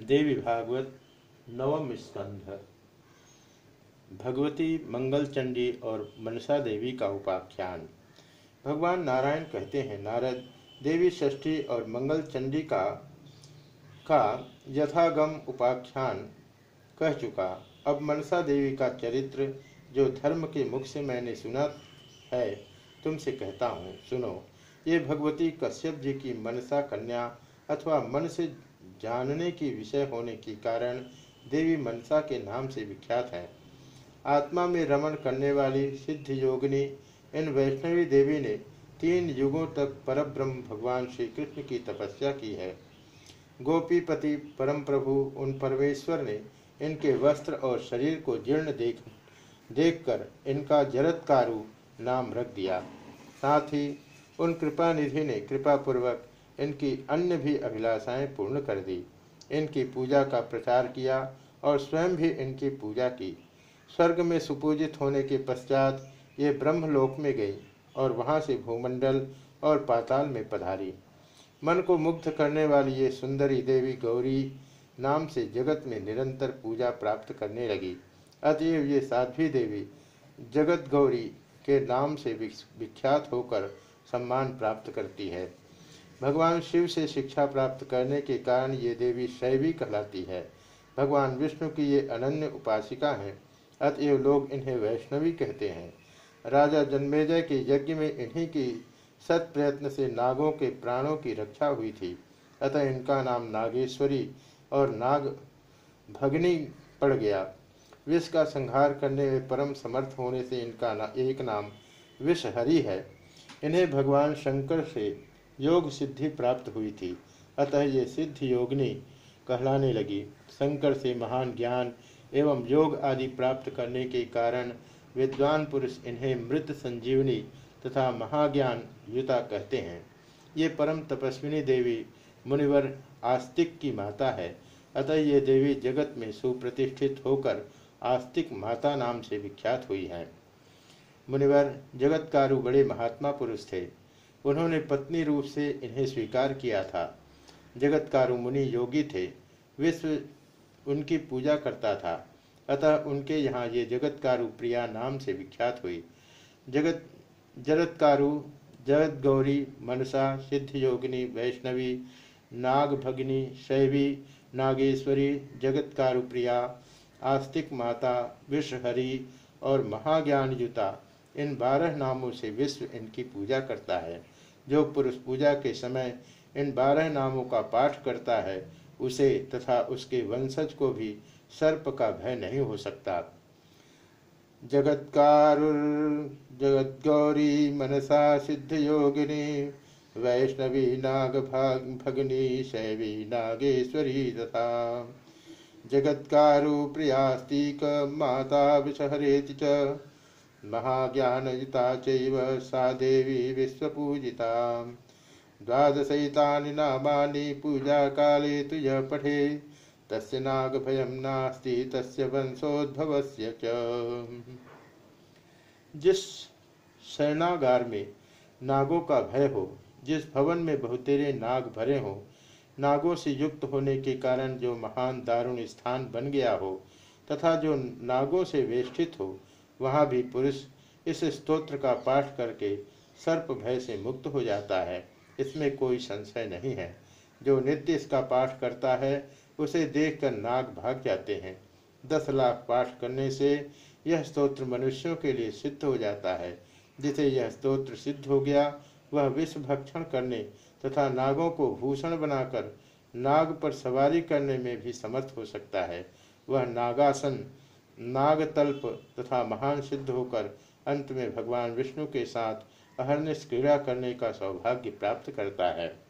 देवी भागवत, नवम स्कंध। भगवती मंगल चंडी और मनसा देवी का उपाख्यान। भगवान नारायण कहते हैं, नारद, देवी षष्ठी और मंगल चंडी का का यथागम उपाख्यान कह चुका। अब मनसा देवी का चरित्र, जो धर्म के मुख से मैंने सुना है, तुमसे कहता हूँ, सुनो। ये भगवती कश्यप जी की मनसा कन्या अथवा मन से जानने की, विषय होने के कारण देवी मनसा के नाम से विख्यात है। आत्मा में रमण करने वाली सिद्ध योगिनी, इन वैष्णवी देवी ने तीन युगों तक परब्रह्म भगवान श्री कृष्ण की तपस्या की है। गोपीपति परम प्रभु उन परमेश्वर ने इनके वस्त्र और शरीर को जीर्ण देख, देखकर इनका जरत्कारु नाम रख दिया। साथ ही उन कृपा निधि ने कृपा पूर्वक इनकी अन्य भी अभिलाषाएँ पूर्ण कर दी। इनकी पूजा का प्रचार किया और स्वयं भी इनकी पूजा की। स्वर्ग में सुपूजित होने के पश्चात ये ब्रह्मलोक में गई और वहाँ से भूमंडल और पाताल में पधारी। मन को मुग्ध करने वाली ये सुंदरी देवी गौरी नाम से जगत में निरंतर पूजा प्राप्त करने लगी। अतएव ये साध्वी देवी जगत गौरी के नाम से विख्यात होकर सम्मान प्राप्त करती है। भगवान शिव से शिक्षा प्राप्त करने के कारण ये देवी शैवी कहलाती है। भगवान विष्णु की ये अनन्य उपासिका हैं अतएव लोग इन्हें वैष्णवी कहते हैं। राजा जन्मेजय के यज्ञ में इन्हीं की सत प्रयत्न से नागों के प्राणों की रक्षा हुई थी। अतः इनका नाम नागेश्वरी और नाग भगनी पड़ गया। विष का संहार करने में परम समर्थ होने से इनका ना, एक नाम विषहरी है। इन्हें भगवान शंकर से योग सिद्धि प्राप्त हुई थी। अतः ये सिद्ध योगिनी कहलाने लगी। शंकर से महान ज्ञान एवं योग आदि प्राप्त करने के कारण विद्वान पुरुष इन्हें मृत संजीवनी तथा महाज्ञान युता कहते हैं। ये परम तपस्विनी देवी मुनिवर आस्तिक की माता है। अतः ये देवी जगत में सुप्रतिष्ठित होकर आस्तिक माता नाम से विख्यात हुई है। मुनिवर जगतकारु बड़े महात्मा पुरुष थे। उन्होंने पत्नी रूप से इन्हें स्वीकार किया था। जगतकारु मुनि योगी थे। विश्व उनकी पूजा करता था। अतः उनके यहाँ ये जगतकारु प्रिया नाम से विख्यात हुई। जगत, जगतकारु जगत गौरी मनसा सिद्ध योगिनी वैष्णवी नाग भगिनी शैवी, नागेश्वरी, जगतकारु प्रिया, आस्तिक माता, विश्वहरी और महाज्ञान युता इन बारह नामों से विश्व इनकी पूजा करता है। जो पुरुष पूजा के समय इन बारह नामों का पाठ करता है, उसे तथा उसके वंशज को भी सर्प का भय नहीं हो सकता। जगत्कारुर जगत गौरी मनसा सिद्ध योगिनी वैष्णवी, नाग भाग, भगनी, शैवी, नागेश्वरी तथा जगत्कारु प्रियास्तिक, माता विषहरेति च। महाज्ञानयुता चैव सा देवी विश्वपूजिता द्वादशैतानि नामानि पूजाकाले तु यः पठे, तस्य नागभयं नास्ति, तस्य वंशोद्भवस्य च। जिस शरणागार में नागों का भय हो, जिस भवन में बहुतेरे नाग भरे हों, नागों से युक्त होने के कारण जो महान दारुण स्थान बन गया हो, तथा जो नागों से वेष्टित हो वहाँ भी पुरुष इस स्तोत्र का पाठ करके सर्प भय से मुक्त हो जाता है। इसमें कोई संशय नहीं है। जो नित्य इसका पाठ करता है, उसे देखकर नाग भाग जाते हैं। दस लाख पाठ करने से यह स्तोत्र मनुष्यों के लिए सिद्ध हो जाता है। जिसे यह स्तोत्र सिद्ध हो गया, वह विश्व भक्षण करने तथा नागों को भूषण बनाकर नाग पर सवारी करने में भी समर्थ हो सकता है। वह नागासन नागतल्प तथा महान सिद्ध होकर अंत में भगवान विष्णु के साथ अहरनिश क्रीड़ा करने का सौभाग्य प्राप्त करता है।